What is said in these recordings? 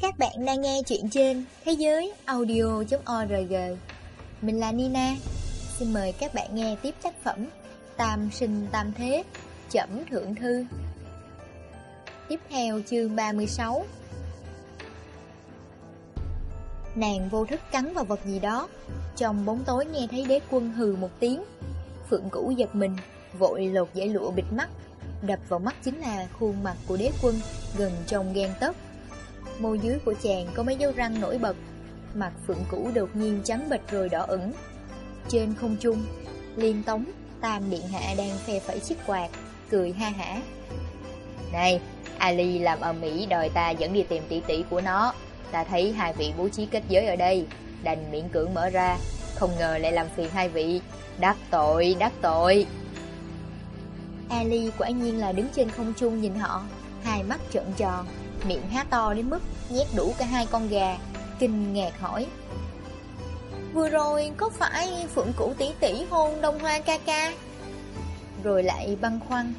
Các bạn đang nghe chuyện trên thế giới audio.org Mình là Nina. Xin mời các bạn nghe tiếp tác phẩm Tam sinh tam thế, Chẩm thượng thư. Tiếp theo chương 36 Nàng vô thức cắn vào vật gì đó. Trong bóng tối nghe thấy đế quân hừ một tiếng. Phượng cũ giật mình, Vội lột dãy lụa bịt mắt. Đập vào mắt chính là khuôn mặt của đế quân Gần trong ghen tấc Môi dưới của chàng có mấy dấu răng nổi bật. Mặt phượng cũ đột nhiên trắng bệch rồi đỏ ửng. Trên không trung Liên tống Tam điện hạ đang phe phẩy chiếc quạt Cười ha hả. Này Ali làm ở Mỹ đòi ta dẫn đi tìm tỷ tỷ của nó. Ta thấy hai vị bố trí kết giới ở đây Đành miễn cưỡng mở ra. Không ngờ lại làm phiền hai vị. Đắc tội, đắc tội. Ali quả nhiên là đứng trên không trung nhìn họ Hai mắt trợn tròn. Miệng há to đến mức nhét đủ cả hai con gà, Kinh ngạc hỏi. Vừa rồi có phải Phượng Cũ tỷ tỷ hôn Đông Hoa ca ca? Rồi lại băng khoăn.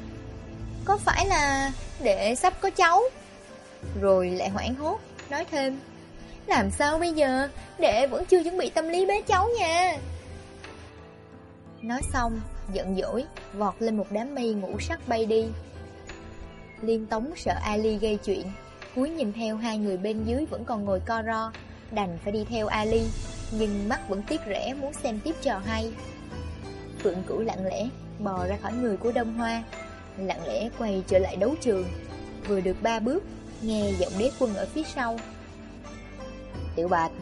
Có phải là để sắp có cháu? Rồi lại hoảng hốt, Nói thêm. Làm sao bây giờ? Để vẫn chưa chuẩn bị tâm lý bế cháu nha. Nói xong, Giận dỗi, Vọt lên một đám mây ngũ sắc bay đi. Liên Tống sợ Ali gây chuyện Húi nhìn theo hai người bên dưới vẫn còn ngồi co ro, Đành phải đi theo Ali, Nhưng mắt vẫn tiếc rẻ muốn xem tiếp trò hay. Phượng cửu lặng lẽ Bò ra khỏi người của Đông Hoa, Lặng lẽ quay trở lại đấu trường, Vừa được ba bước, Nghe giọng đế quân ở phía sau. Tiểu bạch,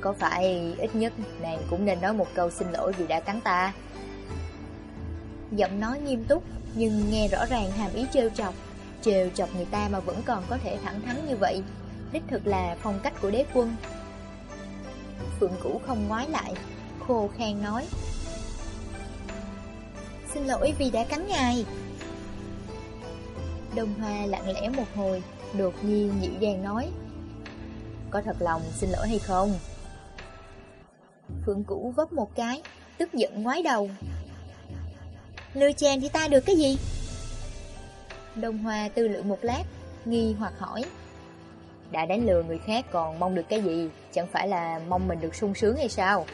Có phải ít nhất nàng cũng nên nói một câu xin lỗi vì đã cắn ta? Giọng nói nghiêm túc Nhưng nghe rõ ràng hàm ý trêu chọc. Trêu chọc người ta mà vẫn còn có thể thẳng thắn như vậy. Đích thực là phong cách của đế quân. Phượng Cũ không ngoái lại, Khô khan nói. Xin lỗi vì đã cắn ngài. Đông Hoa lặng lẽ một hồi, Đột nhiên dịu dàng nói. Có thật lòng xin lỗi hay không? Phượng Cũ vấp một cái, Tức giận ngoái đầu. Lừa chàng thì ta được cái gì? Đông Hoa tư lượng một lát, Nghi hoặc hỏi. Đã đánh lừa người khác còn mong được cái gì? Chẳng phải là mong mình được sung sướng hay sao?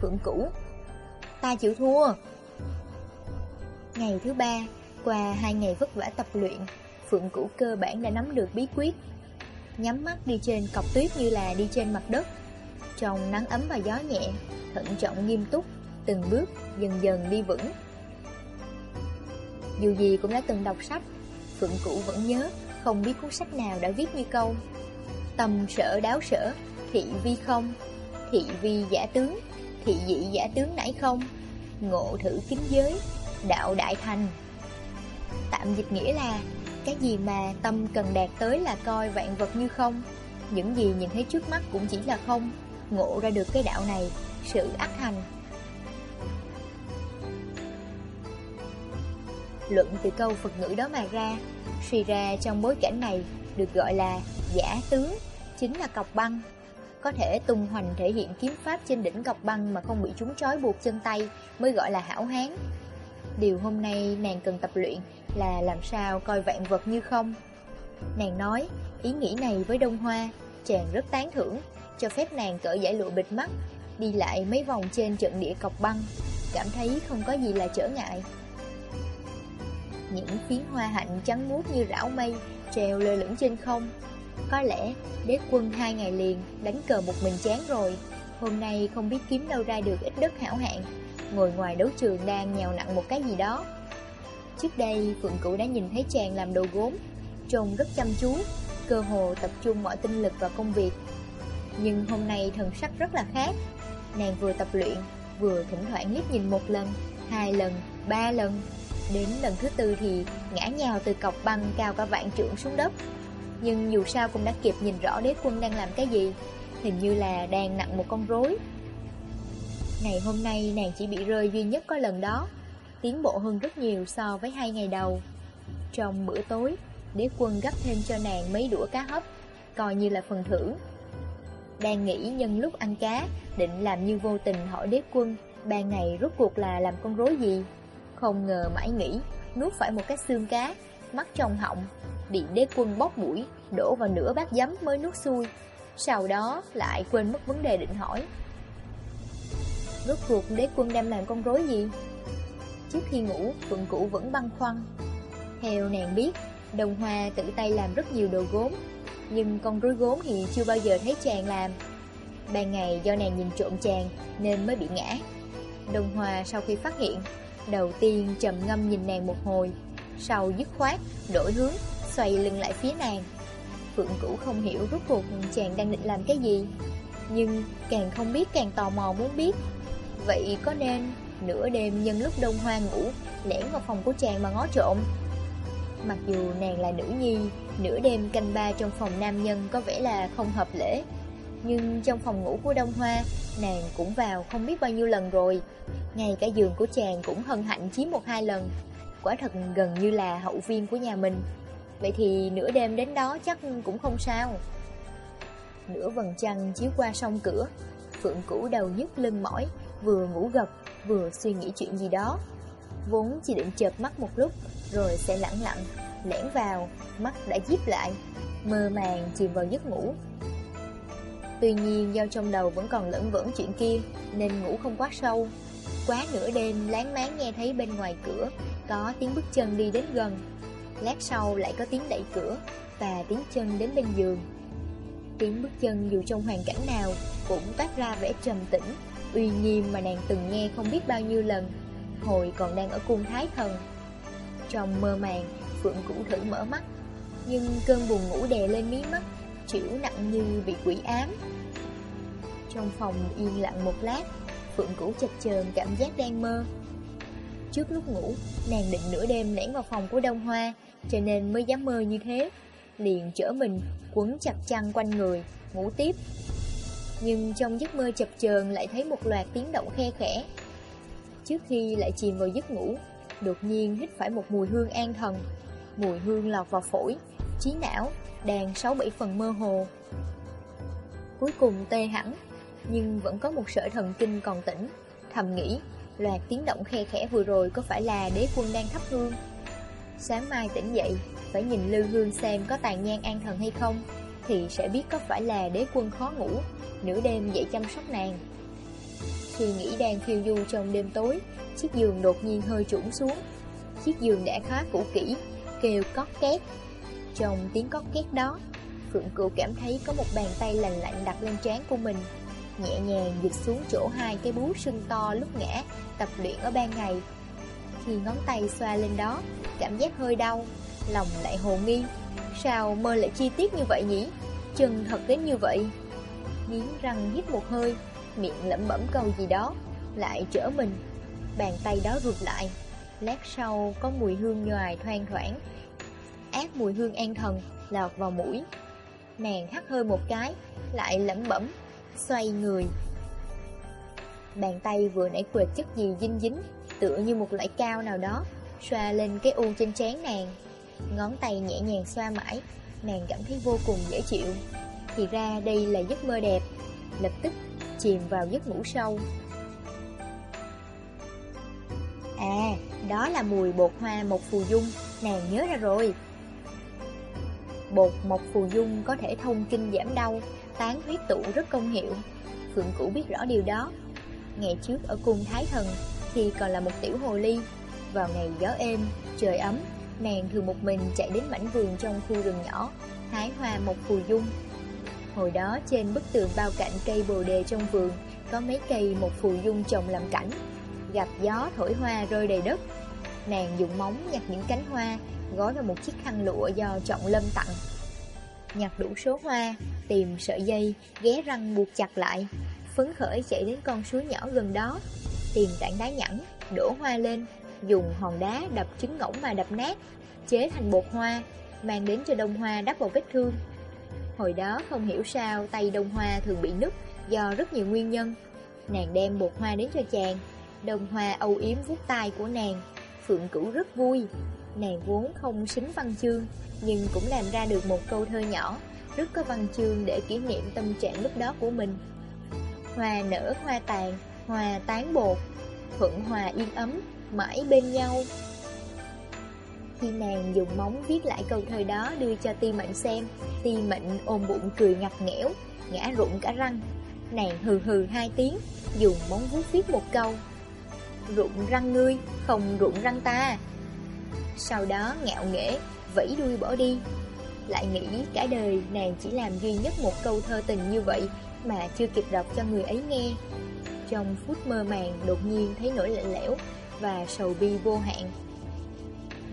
Phượng Cũ, Ta chịu thua. Ngày thứ ba, Qua hai ngày vất vả tập luyện, Phượng Cũ cơ bản đã nắm được bí quyết. Nhắm mắt đi trên cọc tuyết như là đi trên mặt đất. Trong nắng ấm và gió nhẹ, Thận trọng nghiêm túc, Từng bước dần dần đi vững. Dù gì cũng đã từng đọc sách. Phượng Cũ vẫn nhớ, Không biết cuốn sách nào đã viết như câu Tâm sở đáo sở, Thị vi không, Thị vi giả tướng, Thị dị giả tướng nãy không, Ngộ thử kính giới, Đạo đại thành. Tạm dịch nghĩa là, Cái gì mà tâm cần đạt tới là coi vạn vật như không, Những gì nhìn thấy trước mắt cũng chỉ là không, Ngộ ra được cái đạo này, Sự ác hành. Luận từ câu Phật ngữ đó mà ra. Suy ra trong bối cảnh này Được gọi là giả tướng, Chính là cọc băng. Có thể tung hoành thể hiện kiếm pháp trên đỉnh cọc băng Mà không bị chúng trói buộc chân tay Mới gọi là hảo hán. Điều hôm nay nàng cần tập luyện Là làm sao coi vạn vật như không? Nàng nói, Ý nghĩ này với Đông Hoa, Chàng rất tán thưởng, Cho phép nàng cởi giải lụa bịt mắt, Đi lại mấy vòng trên trận địa cọc băng. Cảm thấy không có gì là trở ngại những phiến hoa hạnh trắng muốt như rảo mây treo lơ lửng trên không. Có lẽ đế quân hai ngày liền đánh cờ một mình chán rồi, hôm nay không biết kiếm đâu ra được ít đất hảo hạng, ngồi ngoài đấu trường đang nhào nặng một cái gì đó. Trước đây Phượng Cụ đã nhìn thấy chàng làm đồ gốm, trông rất chăm chú, cơ hồ tập trung mọi tinh lực vào công việc. Nhưng hôm nay thần sắc rất là khác, nàng vừa tập luyện, vừa thỉnh thoảng liếc nhìn một lần, hai lần, ba lần, Đến lần thứ tư thì ngã nhào từ cọc băng cao cả vạn trượng xuống đất. Nhưng dù sao cũng đã kịp nhìn rõ đế quân đang làm cái gì. Hình như là đang nặng một con rối. Ngày hôm nay nàng chỉ bị rơi duy nhất có lần đó. Tiến bộ hơn rất nhiều so với hai ngày đầu. Trong bữa tối, Đế quân gấp thêm cho nàng mấy đũa cá hấp, Coi như là phần thưởng. Đang nghĩ nhân lúc ăn cá, Định làm như vô tình hỏi đế quân Ban ngày rốt cuộc là làm con rối gì? Không ngờ mãi nghĩ Nuốt phải một cái xương cá Mắt trong họng bị đế quân bóc mũi, đổ vào nửa bát giấm mới nuốt xuôi. Sau đó lại quên mất vấn đề định hỏi. Rốt cuộc đế quân đem làm con rối gì? Trước khi ngủ, Phượng Cụ vẫn băn khoăn. Theo nàng biết, Đồng Hoa tự tay làm rất nhiều đồ gốm, nhưng con rối gốm thì chưa bao giờ thấy chàng làm. Ban ngày do nàng nhìn trộm chàng nên mới bị ngã. Đồng Hoa sau khi phát hiện, đầu tiên trầm ngâm nhìn nàng một hồi, sau dứt khoát, đổi hướng, xoay lưng lại phía nàng. Phượng Cửu không hiểu rốt cuộc chàng đang định làm cái gì, nhưng càng không biết càng tò mò muốn biết. Vậy có nên nửa đêm nhân lúc đông hoa ngủ lẻn vào phòng của chàng mà ngó trộm? Mặc dù nàng là nữ nhi, nửa đêm canh ba trong phòng nam nhân có vẻ là không hợp lễ, nhưng trong phòng ngủ của Đông Hoa, nàng cũng vào không biết bao nhiêu lần rồi. Ngay cả giường của chàng cũng hân hạnh chiếm một hai lần. Quả thật gần như là hậu viên của nhà mình. Vậy thì nửa đêm đến đó chắc cũng không sao. Nửa vầng trăng chiếu qua sông cửa, Phượng Cũ đầu nhức lưng mỏi, vừa ngủ gật, vừa suy nghĩ chuyện gì đó. Vốn chỉ định chợp mắt một lúc, rồi sẽ lặng lặng, lẻn vào, mắt đã díp lại, mơ màng chìm vào giấc ngủ. Tuy nhiên, do trong đầu vẫn còn lẫn vẫn chuyện kia, Nên ngủ không quá sâu. Quá nửa đêm, láng máng nghe thấy bên ngoài cửa Có tiếng bước chân đi đến gần. Lát sau lại có tiếng đẩy cửa Và tiếng chân đến bên giường. Tiếng bước chân dù trong hoàn cảnh nào Cũng toát ra vẻ trầm tĩnh. Uy nghiêm mà nàng từng nghe không biết bao nhiêu lần, Hồi còn đang ở cung thái thần. Trong mơ màng, Phượng cũ thử mở mắt, Nhưng cơn buồn ngủ đè lên mí mắt chịu nặng như bị quỷ ám. Trong phòng yên lặng một lát, Phượng Cửu chập chờn cảm giác đang mơ. Trước lúc ngủ, nàng định nửa đêm lẻn vào phòng của Đông Hoa, cho nên mới dám mơ như thế. Liền chở mình, quấn chặt chăn quanh người, ngủ tiếp. Nhưng trong giấc mơ chập chờn lại thấy một loạt tiếng động khe khẽ. Trước khi lại chìm vào giấc ngủ, đột nhiên hít phải một mùi hương an thần. Mùi hương lọt vào phổi, trí não, đang sáu bảy phần mơ hồ. Cuối cùng tê hẳn, nhưng vẫn có một sợi thần kinh còn tỉnh, thầm nghĩ, loạt tiếng động khe khẽ vừa rồi có phải là đế quân đang thắp hương. Sáng mai tỉnh dậy, phải nhìn lư hương xem có tàn nhang an thần hay không, thì sẽ biết có phải là đế quân khó ngủ, nửa đêm dậy chăm sóc nàng. Khi nghĩ đang phiêu du trong đêm tối, chiếc giường đột nhiên hơi trũng xuống. Chiếc giường đã khá cũ kỹ, kêu cót két, trong tiếng cót két đó, Phượng Cửu cảm thấy có một bàn tay lành lạnh đặt lên trán của mình, nhẹ nhàng dịch xuống chỗ hai cái bú sưng to lúc ngã, tập luyện ở ban ngày. Khi ngón tay xoa lên đó, cảm giác hơi đau, lòng lại hồ nghi. Sao mơ lại chi tiết như vậy nhỉ? Chân thật đến như vậy. Nghiến răng hít một hơi, miệng lẩm bẩm câu gì đó, lại trở mình. Bàn tay đó rụt lại, lát sau có mùi hương nhoài thoang thoảng, ác mùi hương an thần lọt vào mũi. Nàng hắt hơi một cái, lại lẩm bẩm, xoay người. Bàn tay vừa nãy quệt chất gì dinh dính, tựa như một loại cao nào đó, xoa lên cái u trên trán nàng. Ngón tay nhẹ nhàng xoa mãi, nàng cảm thấy vô cùng dễ chịu. Thì ra đây là giấc mơ đẹp, lập tức chìm vào giấc ngủ sâu. À, đó là mùi bột hoa một phù dung, nàng nhớ ra rồi. Bột mộc phù dung có thể thông kinh giảm đau, tán huyết tụ rất công hiệu. Phượng cửu biết rõ điều đó. Ngày trước ở cung Thái Thần, thì còn là một tiểu hồ ly, vào ngày gió êm, trời ấm, nàng thường một mình chạy đến mảnh vườn trong khu rừng nhỏ, hái hoa mộc phù dung. Hồi đó trên bức tường bao cạnh cây bồ đề trong vườn, có mấy cây một phù dung trồng làm cảnh. Gặp gió thổi hoa rơi đầy đất. Nàng dùng móng nhặt những cánh hoa, gói vào một chiếc khăn lụa do Trọng Lâm tặng. Nhặt đủ số hoa, tìm sợi dây, ghé răng buộc chặt lại, phấn khởi chạy đến con suối nhỏ gần đó, tìm tảng đá nhẵn, đổ hoa lên, dùng hòn đá đập trứng ngỗng mà đập nát, chế thành bột hoa, mang đến cho đông hoa đắp vào vết thương. Hồi đó không hiểu sao tay đông hoa thường bị nứt do rất nhiều nguyên nhân. Nàng đem bột hoa đến cho chàng, đông hoa âu yếm vuốt tay của nàng, phượng cửu rất vui, Nàng vốn không xính văn chương, nhưng cũng làm ra được một câu thơ nhỏ, rất có văn chương để kỷ niệm tâm trạng lúc đó của mình. Hoa nở hoa tàn, hoa tán bột, thuận hòa yên ấm, mãi bên nhau. Khi nàng dùng móng viết lại câu thơ đó đưa cho ti mệnh xem Ti mệnh ôm bụng cười ngặt nghẽo Ngã rụng cả răng Nàng hừ hừ hai tiếng Dùng móng vuốt viết một câu Rụng răng ngươi Không rụng răng ta sau đó ngạo nghễ, Vẫy đuôi bỏ đi. Lại nghĩ cả đời nàng chỉ làm duy nhất một câu thơ tình như vậy Mà chưa kịp đọc cho người ấy nghe. Trong phút mơ màng đột nhiên thấy nỗi lạnh lẽo Và sầu bi vô hạn.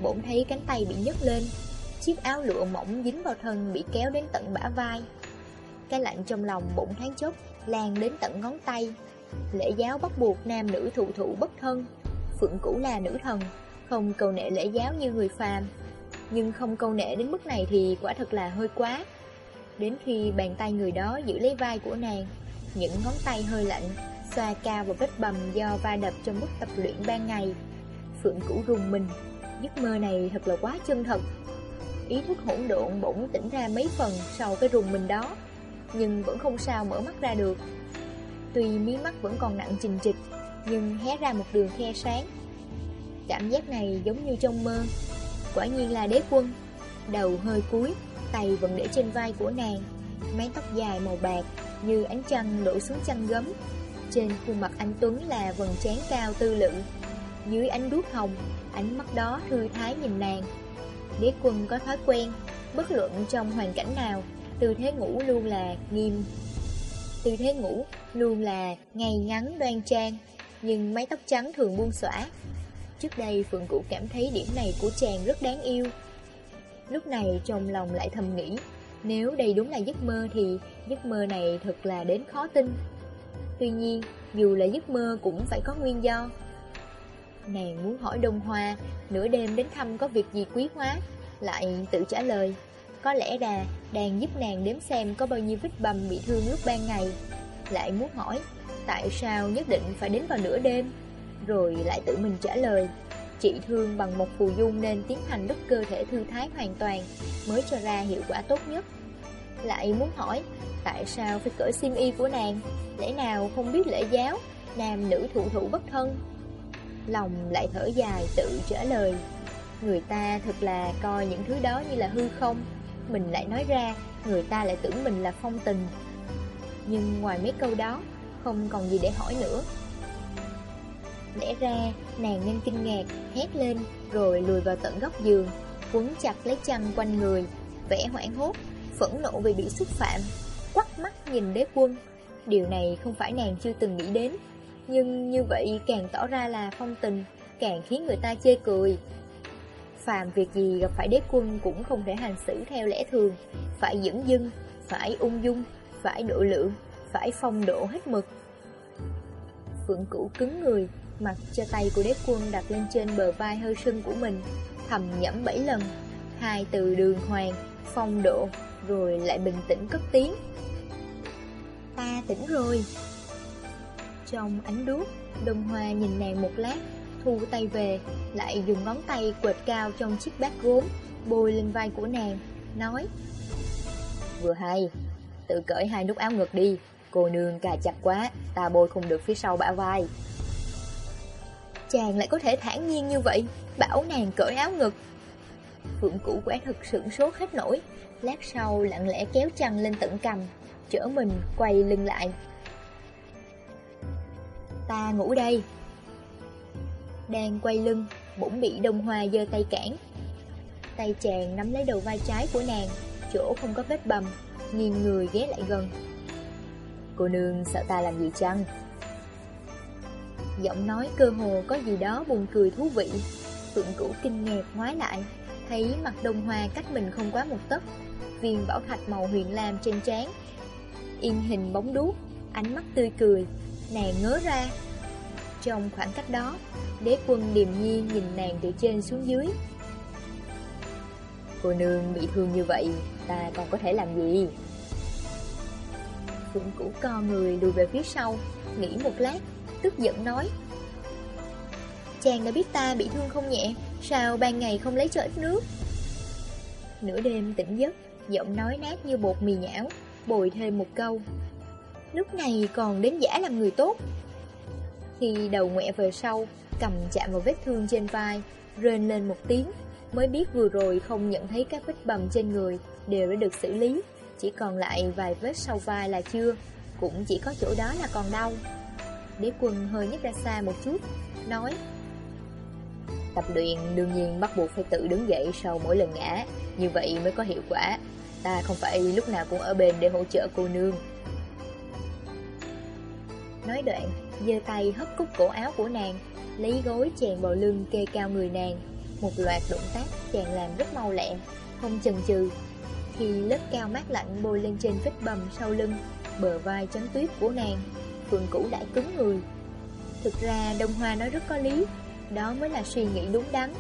Bỗng thấy cánh tay bị nhấc lên, Chiếc áo lụa mỏng dính vào thân bị kéo đến tận bả vai. Cái lạnh trong lòng bỗng tháng chốc Lan đến tận ngón tay. Lễ giáo bắt buộc nam nữ thụ thụ bất thân, Phượng Cũ là nữ thần. Không cầu nệ lễ giáo như người phàm. Nhưng không cầu nệ đến mức này thì quả thật là hơi quá. Đến khi bàn tay người đó giữ lấy vai của nàng, Những ngón tay hơi lạnh Xoa cao vào vết bầm do va đập trong lúc tập luyện ban ngày. Phượng Cũ rùng mình, Giấc mơ này thật là quá chân thật. Ý thức hỗn độn bỗng tỉnh ra mấy phần sau cái rùng mình đó, Nhưng vẫn không sao mở mắt ra được. Tuy mí mắt vẫn còn nặng trình trịch Nhưng hé ra một đường khe sáng. Cảm giác này giống như trong mơ. Quả nhiên là đế quân. Đầu hơi cúi, Tay vẫn để trên vai của nàng. Mái tóc dài màu bạc Như ánh trăng đổ xuống chăn gấm. Trên khuôn mặt anh Tuấn là vầng trán cao tư lự. Dưới ánh đuốc hồng, Ánh mắt đó thư thái nhìn nàng. Đế quân có thói quen, Bất luận trong hoàn cảnh nào, Tư thế ngủ luôn là nghiêm. Tư thế ngủ luôn là ngay ngắn đoan trang, Nhưng mái tóc trắng thường buông xõa. Trước đây, Phượng Cụ cảm thấy điểm này của chàng rất đáng yêu. Lúc này, trong lòng lại thầm nghĩ, Nếu đây đúng là giấc mơ thì giấc mơ này thật là đến khó tin. Tuy nhiên, dù là giấc mơ cũng phải có nguyên do. Nàng muốn hỏi Đông Hoa, Nửa đêm đến thăm có việc gì quý hóa Lại tự trả lời, Có lẽ là đang giúp nàng đếm xem Có bao nhiêu vết bầm bị thương lúc ban ngày. Lại muốn hỏi, Tại sao nhất định phải đến vào nửa đêm? Rồi lại tự mình trả lời. Chị thương bằng một phù dung Nên tiến hành đúc cơ thể thư thái hoàn toàn, Mới cho ra hiệu quả tốt nhất. Lại muốn hỏi, Tại sao phải cởi xiêm y của nàng? Lẽ nào không biết lễ giáo, Nam nữ thụ thụ bất thân? Lòng lại thở dài tự trả lời, Người ta thật là coi những thứ đó như là hư không. Mình lại nói ra, Người ta lại tưởng mình là phong tình. Nhưng ngoài mấy câu đó, Không còn gì để hỏi nữa. Lẽ ra nàng nên kinh ngạc Hét lên Rồi lùi vào tận góc giường Quấn chặt lấy chăn quanh người Vẽ hoảng hốt Phẫn nộ vì bị xúc phạm Quắt mắt nhìn đế quân Điều này không phải nàng chưa từng nghĩ đến nhưng như vậy càng tỏ ra là phong tình, càng khiến người ta chê cười. Phàm việc gì gặp phải đế quân cũng không thể hành xử theo lẽ thường, phải dẫn dưng, phải ung dung, phải độ lượng, phải phong độ hết mực. Phượng cũ cứng người, mặc cho tay của đế quân đặt lên trên bờ vai hơi sưng của mình, thầm nhẫm bảy lần, hai từ đường hoàng, phong độ, rồi lại bình tĩnh cất tiếng. Ta tỉnh rồi. Trong ánh đuốc, Đông Hoa nhìn nàng một lát, thu tay về, lại dùng ngón tay quệt cao trong chiếc bát gốm, bôi lên vai của nàng, nói Vừa hay, tự cởi hai nút áo ngực đi, cô nương cà chặt quá, ta bôi không được phía sau bả vai. Chàng lại có thể thản nhiên như vậy, bảo nàng cởi áo ngực. Phượng cũ quả thực sửng sốt hết nổi, lát sau lặng lẽ kéo chăn lên tận cầm, chở mình quay lưng lại, ta ngủ đây. Đang quay lưng Bỗng bị đông hoa giơ tay cản. Tay chàng nắm lấy đầu vai trái của nàng Chỗ không có vết bầm Nghiêng người ghé lại gần. Cô nương sợ ta làm gì chăng? Giọng nói cơ hồ có gì đó buồn cười thú vị. Phượng cũ kinh ngạc ngoái lại, Thấy mặt đông hoa cách mình không quá một tấc. Viên bảo thạch màu huyền lam trên trán In hình bóng đuốc, Ánh mắt tươi cười, Nàng ngớ ra. Trong khoảng cách đó, Đế quân điềm nhiên nhìn nàng từ trên xuống dưới. Cô nương bị thương như vậy, Ta còn có thể làm gì? Phượng cũ co người lùi về phía sau, Nghĩ một lát Tức giận nói. Chàng đã biết ta bị thương không nhẹ, Sao ban ngày không lấy cho ít nước? Nửa đêm tỉnh giấc, Giọng nói nát như bột mì nhão, Bồi thêm một câu. Lúc này còn đến giả làm người tốt. Khi đầu ngoẹ về sau, Cầm chạm vào vết thương trên vai, Rên lên một tiếng, Mới biết vừa rồi không nhận thấy các vết bầm trên người, Đều đã được xử lý. Chỉ còn lại vài vết sau vai là chưa, Cũng chỉ có chỗ đó là còn đau. Đế quân hơi nhích ra xa một chút Nói. Tập luyện đương nhiên bắt buộc phải tự đứng dậy sau mỗi lần ngã. Như vậy mới có hiệu quả. Ta không phải lúc nào cũng ở bên để hỗ trợ cô nương. Nói đoạn, giơ tay hất cúc cổ áo của nàng Lấy gối chèn vào lưng kê cao người nàng. Một loạt động tác chàng làm rất mau lẹ Không chần chừ. Khi lớp cao mát lạnh bôi lên trên vết bầm sau lưng Bờ vai trắng tuyết của nàng phường cũ đã cứng người. Thực ra Đông Hoa nói rất có lý, Đó mới là suy nghĩ đúng đắn.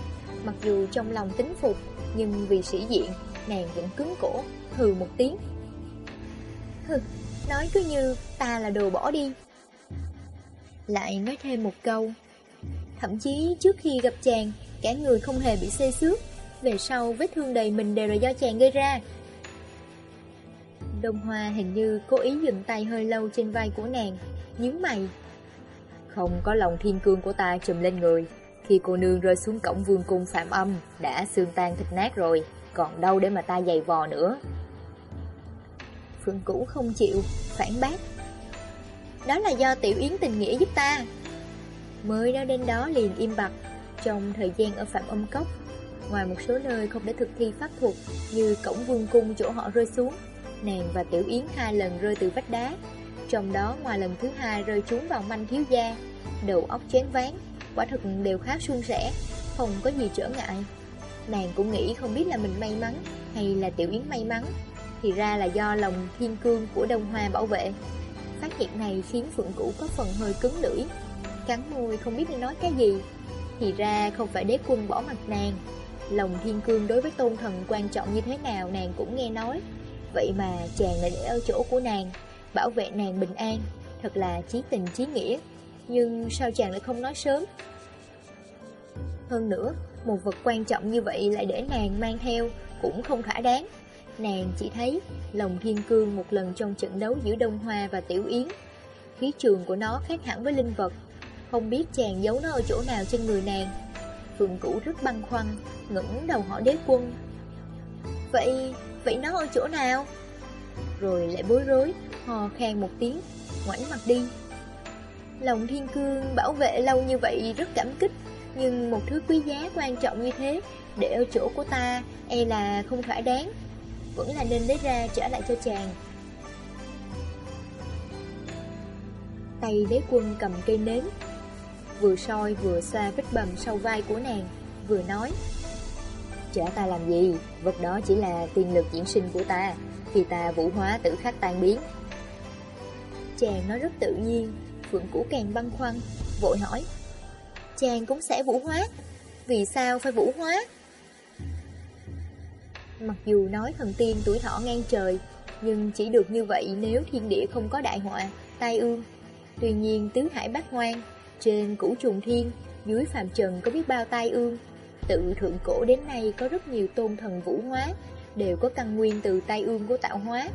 Mặc dù trong lòng tính phục, Nhưng vì sĩ diện Nàng vẫn cứng cổ, Hừ một tiếng. Hừ, Nói cứ như ta là đồ bỏ đi. Lại nói thêm một câu, Thậm chí trước khi gặp chàng, Cả người không hề bị xê xước. Về sau vết thương đầy mình đều là do chàng gây ra. Đông Hoa hình như cố ý dừng tay hơi lâu trên vai của nàng nhíu mày. Không có lòng thiên cương của ta trùm lên người. Khi cô nương rơi xuống cổng vương cung phạm âm, Đã xương tan thịt nát rồi, Còn đâu để mà ta giày vò nữa. Phương Cũ không chịu, Phản bác. Đó là do Tiểu Yến tình nghĩa giúp ta. Mới đó đến đó liền im bặt, Trong thời gian ở Phạm Âm Cốc. Ngoài một số nơi không để thực thi pháp thuật, Như cổng vương cung chỗ họ rơi xuống, Nàng và Tiểu Yến hai lần rơi từ vách đá. Trong đó ngoài lần thứ hai rơi trúng vào manh thiếu gia, Đầu óc chén ván, Quả thực đều khá suôn sẻ, Không có gì trở ngại. Nàng cũng nghĩ không biết là mình may mắn Hay là Tiểu Yến may mắn, Thì ra là do lòng thiên cương của Đông Hoa bảo vệ. Phát hiện này khiến Phượng Cũ có phần hơi cứng lưỡi, Cắn môi không biết nên nói cái gì. Thì ra không phải đế quân bỏ mặt nàng, Lòng thiên cương đối với tôn thần quan trọng như thế nào nàng cũng nghe nói. Vậy mà chàng lại để ở chỗ của nàng Bảo vệ nàng bình an. Thật là chí tình chí nghĩa. Nhưng sao chàng lại không nói sớm? Hơn nữa Một vật quan trọng như vậy lại để nàng mang theo Cũng không khả đáng. Nàng chỉ thấy lòng thiên cương một lần trong trận đấu giữa Đông Hoa và Tiểu Yến. Khí trường của nó khác hẳn với linh vật. Không biết chàng giấu nó ở chỗ nào trên người nàng. Phượng Cũ rất băn khoăn ngẩng đầu hỏi đế quân. Vậy, vậy nó ở chỗ nào? Rồi lại bối rối, hò khan một tiếng, ngoảnh mặt đi. Lòng thiên cương bảo vệ lâu như vậy rất cảm kích Nhưng một thứ quý giá quan trọng như thế Để ở chỗ của ta e là không thỏa đáng Vẫn là nên lấy ra trả lại cho chàng. Tay đế quân cầm cây nến Vừa soi vừa xoa vết bầm sau vai của nàng Vừa nói Trả ta làm gì Vật đó chỉ là tiên lực diễn sinh của ta Khi ta vũ hóa tử khắc tan biến Chàng nói rất tự nhiên. Phượng Cũ càng băn khoăn, Vội hỏi, Chàng cũng sẽ vũ hóa, Vì sao phải vũ hóa? Mặc dù nói thần tiên tuổi thọ ngang trời, Nhưng chỉ được như vậy nếu thiên địa không có đại họa, Tai ương. Tuy nhiên tứ hải bát ngoan Trên củ trùng thiên, Dưới phàm trần có biết bao tai ương. Tự thượng cổ đến nay có rất nhiều tôn thần vũ hóa, Đều có căn nguyên từ tai ương của tạo hóa.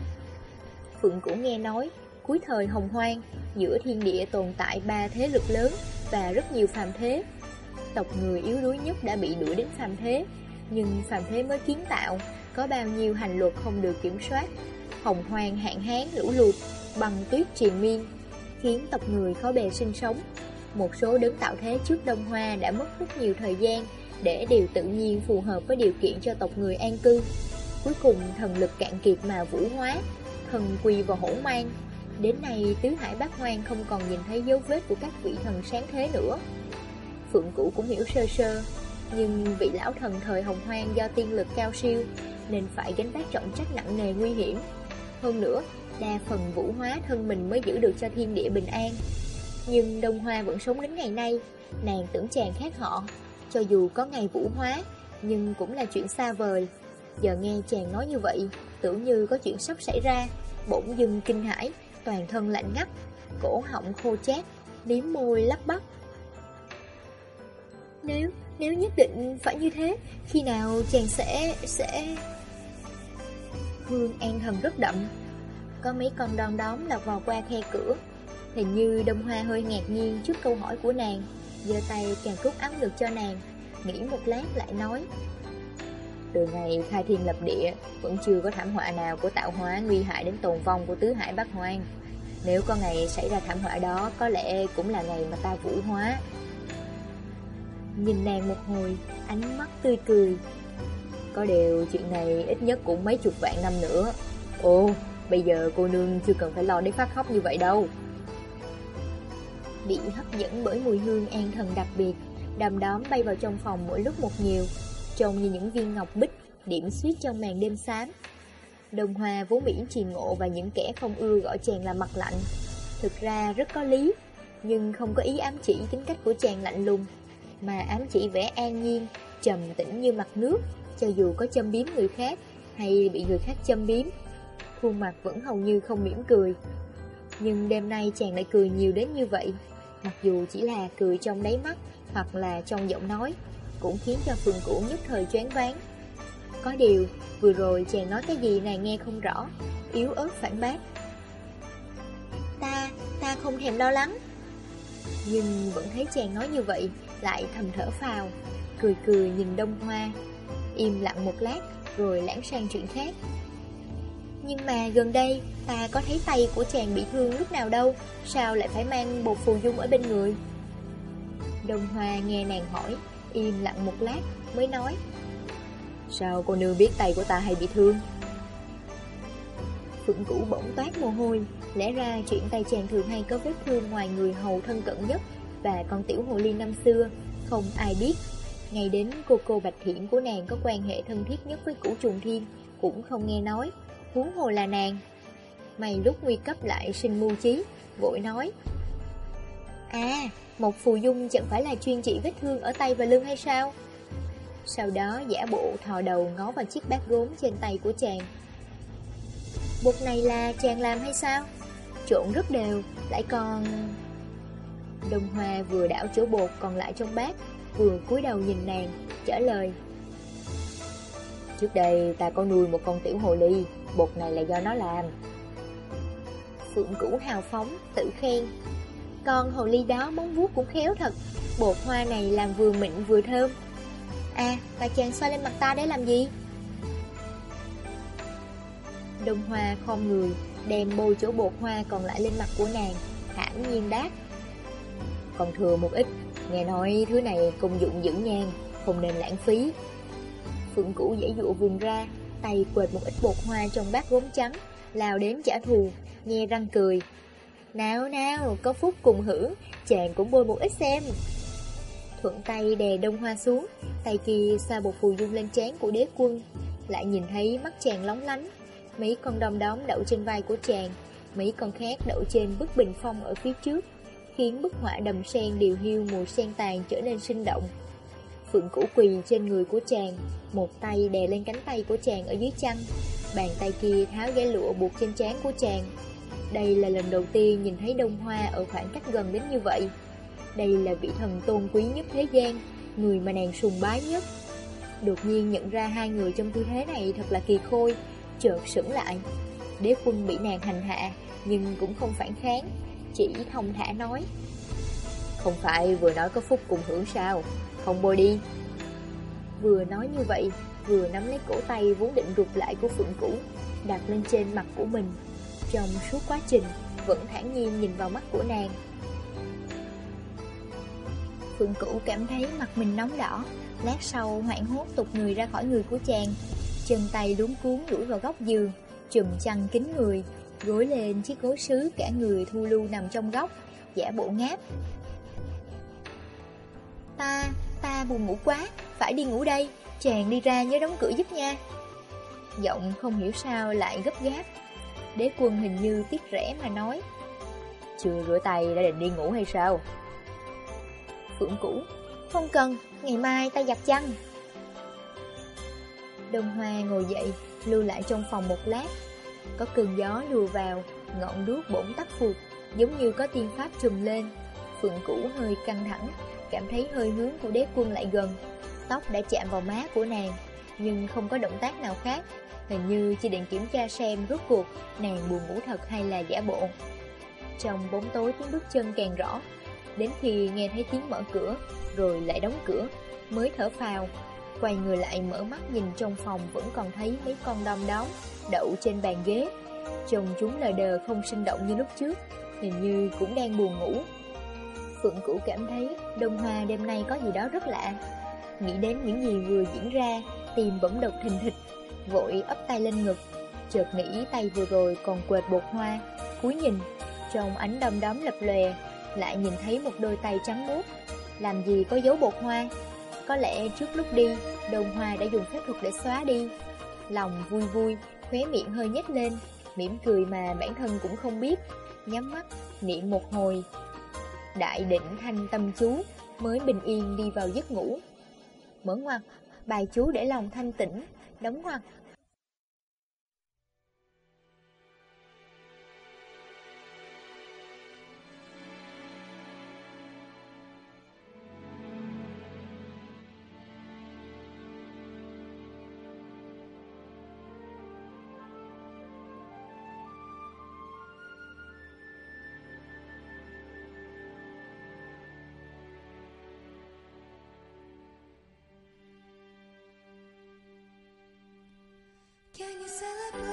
Phượng cũ nghe nói Cuối thời hồng hoang Giữa thiên địa tồn tại ba thế lực lớn Và rất nhiều phàm thế Tộc người yếu đuối nhất đã bị đuổi đến phàm thế Nhưng phàm thế mới kiến tạo Có bao nhiêu hành luật không được kiểm soát Hồng hoang hạn hán lũ lụt Bằng tuyết triền miên Khiến tộc người khó bề sinh sống Một số đấng tạo thế trước Đông Hoa đã mất rất nhiều thời gian để điều tự nhiên phù hợp với điều kiện cho tộc người an cư. Cuối cùng thần lực cạn kiệt mà vũ hóa, thần quỳ vào hổ mang. Đến nay tứ hải bát hoang không còn nhìn thấy dấu vết của các vị thần sáng thế nữa. Phượng Cũ cũng hiểu sơ sơ, nhưng vị lão thần thời hồng hoang do tiên lực cao siêu nên phải gánh vác trọng trách nặng nề nguy hiểm. Hơn nữa, đa phần vũ hóa thân mình mới giữ được cho thiên địa bình an. Nhưng Đông Hoa vẫn sống đến ngày nay, nàng tưởng chàng khác họ, cho dù có ngày vũ hóa, nhưng cũng là chuyện xa vời. Giờ nghe chàng nói như vậy, tưởng như có chuyện sắp xảy ra, bỗng dưng kinh hãi, toàn thân lạnh ngắt, cổ họng khô chát, liếm môi lắp bắp. Nếu, nếu nhất định phải như thế, khi nào chàng sẽ, sẽ... Hương an thần rất đậm, có mấy con đòn đóm lọt vào qua khe cửa. Hình như Đông Hoa hơi ngạc nhiên trước câu hỏi của nàng giơ tay càng rút áo ngực cho nàng Nghĩ một lát lại nói từ ngày khai thiên lập địa, vẫn chưa có thảm họa nào của tạo hóa nguy hại đến tồn vong của tứ hải bắc hoang. Nếu có ngày xảy ra thảm họa đó, có lẽ cũng là ngày mà ta vũ hóa. Nhìn nàng một hồi, ánh mắt tươi cười. Có điều chuyện này ít nhất cũng mấy chục vạn năm nữa. Ồ, bây giờ cô nương chưa cần phải lo đến phát khóc như vậy đâu. Bị hấp dẫn bởi mùi hương an thần đặc biệt, đầm đóm bay vào trong phòng mỗi lúc một nhiều, trông như những viên ngọc bích điểm xuyết trong màn đêm xám. Đồng Hoa vốn bị trì ngộ và những kẻ không ưa gọi chàng là mặt lạnh. Thực ra rất có lý, nhưng không có ý ám chỉ tính cách của chàng lạnh lùng, mà ám chỉ vẻ an nhiên, trầm tĩnh như mặt nước, cho dù có châm biếm người khác hay bị người khác châm biếm. Khuôn mặt vẫn hầu như không mỉm cười. Nhưng đêm nay chàng lại cười nhiều đến như vậy, mặc dù chỉ là cười trong đáy mắt hoặc là trong giọng nói, cũng khiến cho Phượng Cũ nhất thời choáng váng. Có điều, vừa rồi chàng nói cái gì nàng nghe không rõ, yếu ớt phản bác. Ta, ta không thèm lo lắng. Nhưng vẫn thấy chàng nói như vậy, lại thầm thở phào, cười cười nhìn đông hoa. Im lặng một lát, rồi lãng sang chuyện khác. Nhưng mà gần đây, ta có thấy tay của chàng bị thương lúc nào đâu, sao lại phải mang bột phù dung ở bên người? Đông Hoa nghe nàng hỏi, im lặng một lát, mới nói. Sao cô nương biết tay của ta hay bị thương? Phượng Cũ bỗng toát mồ hôi, lẽ ra chuyện tay chàng thường hay có vết thương ngoài người hầu thân cận nhất và con tiểu hồ ly năm xưa, không ai biết. Ngay đến cô cô Bạch Thiển của nàng có quan hệ thân thiết nhất với Cũ Trùng Thiên, cũng không nghe nói, huống hồ là nàng. Mày lúc nguy cấp lại sinh mưu trí vội nói. À, một phù dung chẳng phải là chuyên trị vết thương ở tay và lưng hay sao? Sau đó giả bộ thò đầu ngó vào chiếc bát gốm trên tay của chàng Bột này là chàng làm hay sao? Trộn rất đều, lại còn... đồng Hoa vừa đảo chỗ bột còn lại trong bát Vừa cúi đầu nhìn nàng, trả lời Trước đây ta có nuôi một con tiểu hồ ly Bột này là do nó làm Phượng Cũ hào phóng, tự khen con hồ ly đó móng vuốt cũng khéo thật Bột hoa này làm vừa mịn vừa thơm À, bà chàng xoa lên mặt ta để làm gì? Đông Hoa khom người, đem bôi chỗ bột hoa còn lại lên mặt của nàng, thản nhiên đáp. Còn thừa một ít, nghe nói thứ này công dụng dưỡng nhan không nên lãng phí. Phượng cũ dễ dụ vùng ra, tay quệt một ít bột hoa trong bát gốm trắng, lao đến trả thù, nghe răng cười. Nào nào, có phúc cùng hưởng, chàng cũng bôi một ít xem. Thuận tay đè đông hoa xuống, tay kia xoa bột phù dung lên trán của đế quân, lại nhìn thấy mắt chàng lóng lánh. Mấy con đom đóm đậu trên vai của chàng, mấy con khác đậu trên bức bình phong ở phía trước, khiến bức họa đầm sen điều hiu mùa sen tàn trở nên sinh động. Phượng củ quỳ trên người của chàng, một tay đè lên cánh tay của chàng ở dưới chân, bàn tay kia tháo dây lụa buộc trên trán của chàng. Đây là lần đầu tiên nhìn thấy đông hoa ở khoảng cách gần đến như vậy. Đây là vị thần tôn quý nhất thế gian, người mà nàng sùng bái nhất. Đột nhiên nhận ra hai người trong tư thế này thật là kỳ khôi, chợt sững lại. Đế quân bị nàng hành hạ, nhưng cũng không phản kháng, chỉ thông thả nói. Không phải vừa nói có phúc cùng hưởng sao, không bôi đi. Vừa nói như vậy, vừa nắm lấy cổ tay vốn định rụt lại của Phượng Cũ, đặt lên trên mặt của mình. Trong suốt quá trình, vẫn thản nhiên nhìn vào mắt của nàng. Phượng Cửu cảm thấy mặt mình nóng đỏ, lát sau hoảng hốt tụt người ra khỏi người của chàng. Chân tay luống cuốn đuổi vào góc giường, chùm chăn kín người, gối lên chiếc gối sứ cả người thu lưu nằm trong góc, giả bộ ngáp. Ta, ta buồn ngủ quá, phải đi ngủ đây, chàng đi ra nhớ đóng cửa giúp nha. Giọng không hiểu sao lại gấp gáp. Đế quân hình như tiếc rẻ mà nói. Chưa rửa tay đã định đi ngủ hay sao? Phượng cũ Không cần, ngày mai ta giặt chăn. Đông Hoa ngồi dậy Lưu lại trong phòng một lát. Có cơn gió lùa vào Ngọn đuốc bỗng tắt phục Giống như có tiên pháp trùm lên. Phượng cũ hơi căng thẳng Cảm thấy hơi hướng của đế quân lại gần. Tóc đã chạm vào má của nàng. Nhưng không có động tác nào khác Hình như chỉ định kiểm tra xem rốt cuộc Nàng buồn ngủ thật hay là giả bộ Trong bóng tối tiếng bước chân càng rõ Đến khi nghe thấy tiếng mở cửa Rồi lại đóng cửa Mới thở phào Quay người lại mở mắt nhìn trong phòng vẫn còn thấy mấy con đom đóm đậu trên bàn ghế. Trông chúng lờ đờ không sinh động như lúc trước, hình như cũng đang buồn ngủ. Phượng Cửu cảm thấy đông hoa đêm nay có gì đó rất lạ. Nghĩ đến những gì vừa diễn ra, tim bỗng độc thình thịch, vội ấp tay lên ngực. Chợt nghĩ tay vừa rồi còn quệt bột hoa, cúi nhìn, trong ánh đom đóm lập lòe, lại nhìn thấy một đôi tay trắng muốt. Làm gì có dấu bột hoa? Có lẽ trước lúc đi, đồng hoa đã dùng phép thuật để xóa đi. Lòng vui vui, khóe miệng hơi nhếch lên, mỉm cười mà bản thân cũng không biết. Nhắm mắt, niệm một hồi. Đại định thanh tâm chú, mới bình yên đi vào giấc ngủ. Mở ngoặt, bài chú để lòng thanh tĩnh, đóng ngoặt, Can you celebrate?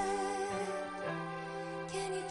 Can you